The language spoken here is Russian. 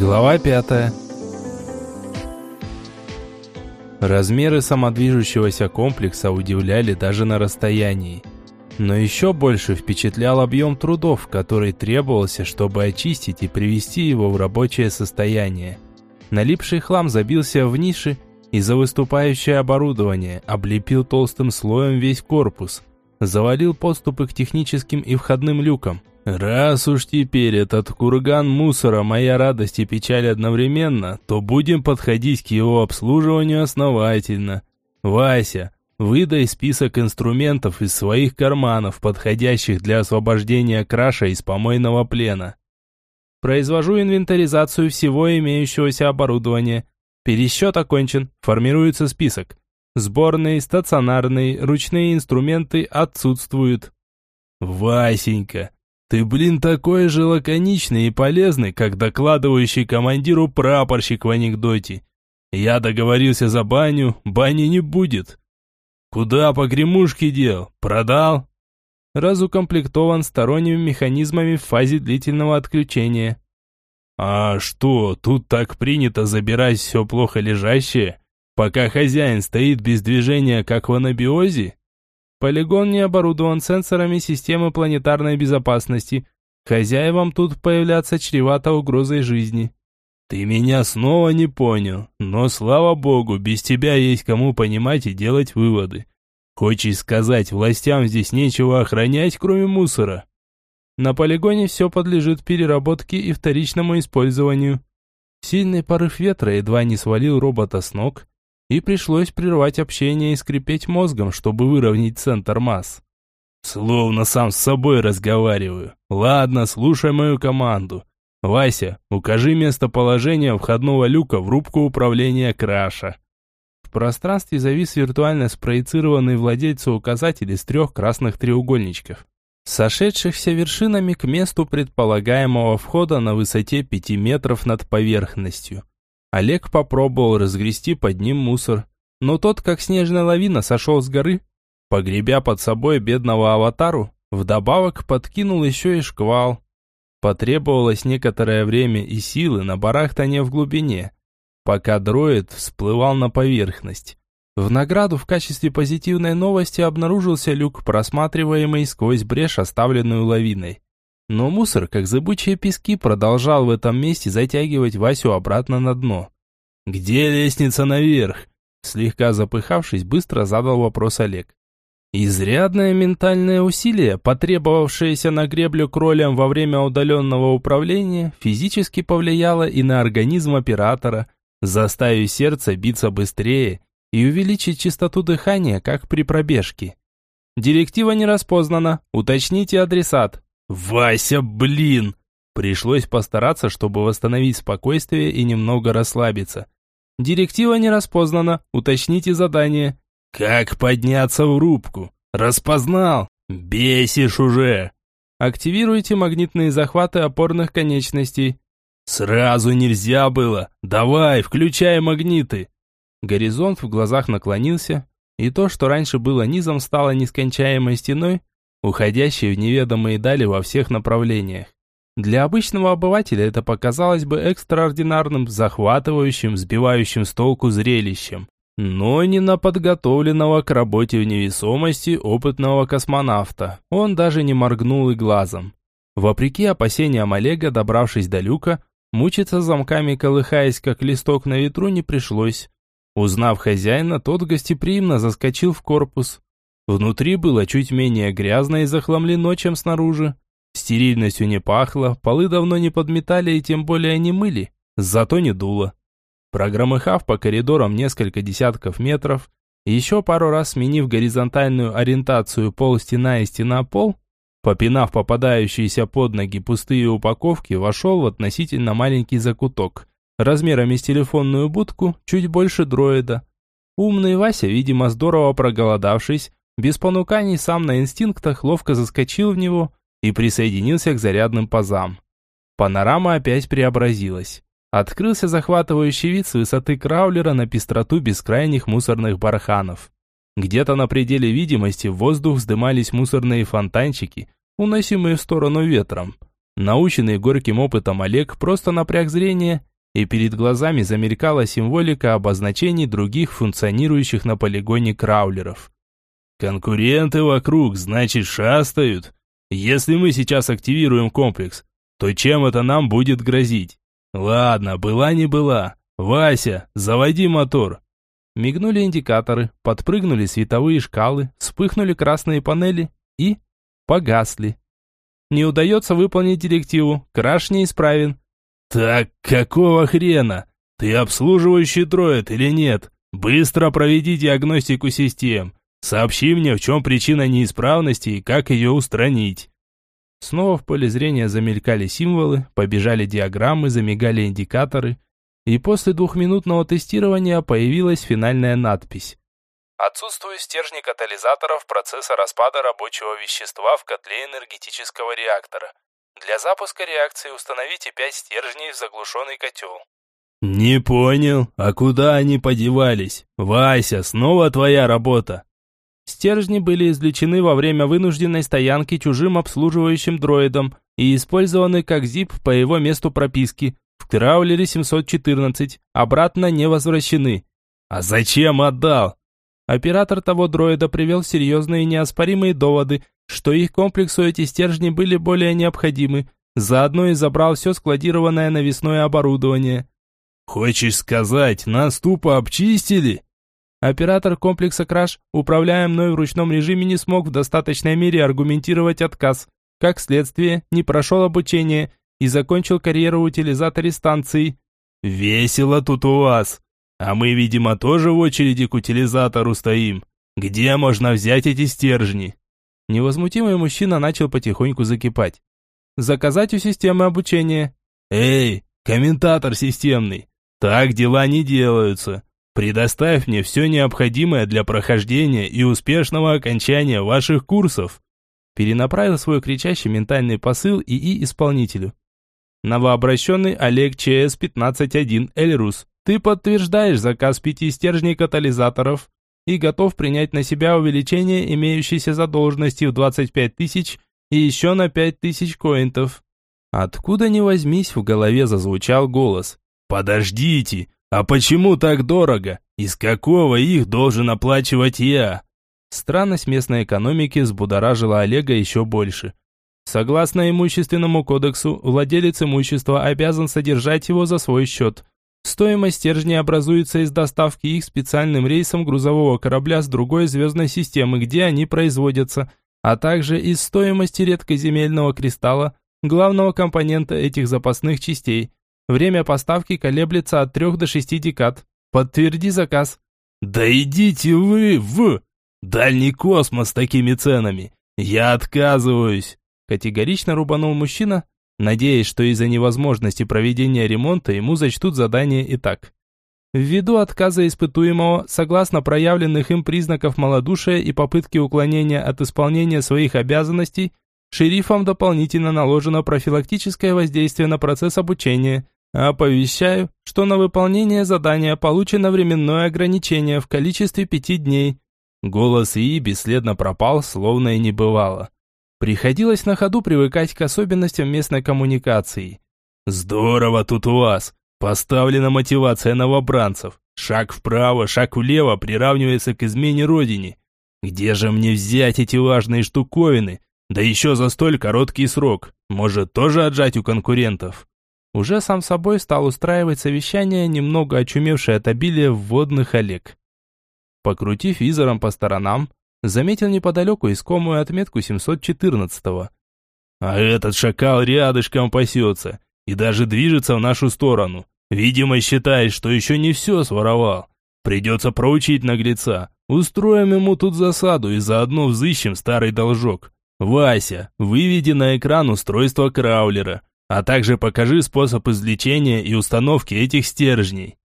Глава пятая. Размеры самодвижущегося комплекса удивляли даже на расстоянии. Но еще больше впечатлял объем трудов, который требовался, чтобы очистить и привести его в рабочее состояние. Налипший хлам забился в ниши и за выступающее оборудование облепил толстым слоем весь корпус, завалил подступы к техническим и входным люкам. Раз уж теперь этот курган мусора моя радость и печаль одновременно, то будем подходить к его обслуживанию основательно. Вася, выдай список инструментов из своих карманов, подходящих для освобождения краша из помойного плена. Произвожу инвентаризацию всего имеющегося оборудования. Пересчет окончен, формируется список. Сборные, стационарные, ручные инструменты отсутствуют. Васенька, ты, блин, такой же лаконичный и полезный, как докладывающий командиру прапорщик в анекдоте. Я договорился за баню, бани не будет. Куда погремушки дел? Продал? Разукомплектован сторонними механизмами в фазе длительного отключения. А что, тут так принято забирать все плохо лежащее, пока хозяин стоит без движения, как в анабиозе? Полигон не оборудован сенсорами системы планетарной безопасности. Хозяевам тут появляться чревато угрозой жизни. Ты меня снова не понял, но слава богу, без тебя есть кому понимать и делать выводы. Хочешь сказать, властям здесь нечего охранять, кроме мусора? На полигоне все подлежит переработке и вторичному использованию. Сильный порыв ветра едва не свалил робота с ног, и пришлось прервать общение и скрипеть мозгом, чтобы выровнять центр масс. Словно сам с собой разговариваю. Ладно, слушай мою команду. Вася, укажи местоположение входного люка в рубку управления краша. В пространстве завис виртуально спроецированный владельцу указатель из трех красных треугольничков, сошедшихся вершинами к месту предполагаемого входа на высоте 5 метров над поверхностью. Олег попробовал разгрести под ним мусор, но тот, как снежная лавина, сошел с горы, погребя под собой бедного аватару, вдобавок подкинул еще и шквал. Потребовалось некоторое время и силы на барахтание в глубине, пока дроид всплывал на поверхность. В награду в качестве позитивной новости обнаружился люк, просматриваемый сквозь брешь, оставленную лавиной. Но мусор, как зыбучие пески, продолжал в этом месте затягивать Васю обратно на дно. «Где лестница наверх?» Слегка запыхавшись, быстро задал вопрос Олег. Изрядное ментальное усилие, потребовавшееся на греблю кролям во время удаленного управления, физически повлияло и на организм оператора, заставив сердце биться быстрее и увеличить частоту дыхания, как при пробежке. Директива не распознана, уточните адресат. «Вася, блин!» Пришлось постараться, чтобы восстановить спокойствие и немного расслабиться. «Директива не распознана. Уточните задание». «Как подняться в рубку?» «Распознал!» «Бесишь уже!» «Активируйте магнитные захваты опорных конечностей». «Сразу нельзя было! Давай, включай магниты!» Горизонт в глазах наклонился, и то, что раньше было низом, стало нескончаемой стеной, уходящие в неведомые дали во всех направлениях. Для обычного обывателя это показалось бы экстраординарным, захватывающим, сбивающим с толку зрелищем. Но не на подготовленного к работе в невесомости опытного космонавта. Он даже не моргнул и глазом. Вопреки опасениям Олега, добравшись до люка, мучиться замками, колыхаясь, как листок на ветру, не пришлось. Узнав хозяина, тот гостеприимно заскочил в корпус. Внутри было чуть менее грязно и захламлено, чем снаружи. Стерильностью не пахло, полы давно не подметали и тем более не мыли, зато не дуло. Прогромыхав по коридорам несколько десятков метров, еще пару раз сменив горизонтальную ориентацию пол-стена и стена-пол, попинав попадающиеся под ноги пустые упаковки, вошел в относительно маленький закуток, размерами с телефонную будку, чуть больше дроида. Умный Вася, видимо, здорово проголодавшись, без понуканий сам на инстинктах ловко заскочил в него и присоединился к зарядным пазам. Панорама опять преобразилась. Открылся захватывающий вид с высоты краулера на пестроту бескрайних мусорных барханов. Где-то на пределе видимости в воздух вздымались мусорные фонтанчики, уносимые в сторону ветром. Наученный горьким опытом Олег просто напряг зрение и перед глазами замелькала символика обозначений других функционирующих на полигоне краулеров. «Конкуренты вокруг, значит, шастают. Если мы сейчас активируем комплекс, то чем это нам будет грозить? Ладно, была не была. Вася, заводи мотор». Мигнули индикаторы, подпрыгнули световые шкалы, вспыхнули красные панели и погасли. Не удается выполнить директиву, краш неисправен. «Так какого хрена? Ты обслуживающий дроид или нет? Быстро проведи диагностику систем. Сообщи мне, в чем причина неисправности и как ее устранить». Снова в поле зрения замелькали символы, побежали диаграммы, замигали индикаторы, и после двухминутного тестирования появилась финальная надпись. Отсутствуют стержни катализаторов процесса распада рабочего вещества в котле энергетического реактора. Для запуска реакции установите 5 стержней в заглушенный котел. «Не понял, а куда они подевались? Вася, снова твоя работа!» Стержни были извлечены во время вынужденной стоянки чужим обслуживающим дроидом и использованы как ЗИП по его месту прописки в Траулере 714, обратно не возвращены. «А зачем отдал?» Оператор того дроида привел серьезные неоспоримые доводы, что их комплексу эти стержни были более необходимы, заодно и забрал все складированное навесное оборудование. «Хочешь сказать, нас тупо обчистили?» Оператор комплекса «Краш», управляя мной в ручном режиме, не смог в достаточной мере аргументировать отказ. Как следствие, не прошел обучение и закончил карьеру в утилизаторе станции. «Весело тут у вас. А мы, видимо, тоже в очереди к утилизатору стоим. Где можно взять эти стержни?» Невозмутимый мужчина начал потихоньку закипать. «Заказать у системы обучения». «Эй, комментатор системный, так дела не делаются. Предоставь мне все необходимое для прохождения и успешного окончания ваших курсов». Перенаправил свой кричащий ментальный посыл ИИ-исполнителю. Новообращенный Олег ЧС-15-1 Эльрус, ты подтверждаешь заказ пяти стержней катализаторов и готов принять на себя увеличение имеющейся задолженности в 25 тысяч и еще на 5 тысяч коинтов. Откуда ни возьмись, в голове зазвучал голос. «Подождите, а почему так дорого? Из какого их должен оплачивать я?» Странность местной экономики взбудоражила Олега еще больше. Согласно имущественному кодексу, владелец имущества обязан содержать его за свой счет, Стоимость стержней образуется из доставки их специальным рейсом грузового корабля с другой звездной системы, где они производятся, а также из стоимости редкоземельного кристалла, главного компонента этих запасных частей. Время поставки колеблется от 3 до 6 декад. Подтверди заказ. Да идите вы в дальний космос с такими ценами. Я отказываюсь. Категорично рубанул мужчина, надеясь, что из-за невозможности проведения ремонта ему зачтут задание и так. Ввиду отказа испытуемого, согласно проявленных им признаков малодушия и попытки уклонения от исполнения своих обязанностей, шерифом дополнительно наложено профилактическое воздействие на процесс обучения. Оповещаю, что на выполнение задания получено временное ограничение в количестве пяти дней. Голос ИИ бесследно пропал, словно и не бывало. Приходилось на ходу привыкать к особенностям местной коммуникации. «Здорово тут у вас! Поставлена мотивация новобранцев. Шаг вправо, шаг влево приравнивается к измене родине. Где же мне взять эти важные штуковины? Да еще за столь короткий срок. Может, тоже отжать у конкурентов?» Уже сам собой стал устраивать совещание, немного очумевшее от обилия вводных Олег. Покрутив визором по сторонам, заметил неподалеку искомую отметку 714-го. «А этот шакал рядышком пасется и даже движется в нашу сторону. Видимо, считает, что еще не все своровал. Придется проучить наглеца. Устроим ему тут засаду и заодно взыщем старый должок. Вася, выведи на экран устройство краулера, а также покажи способ извлечения и установки этих стержней».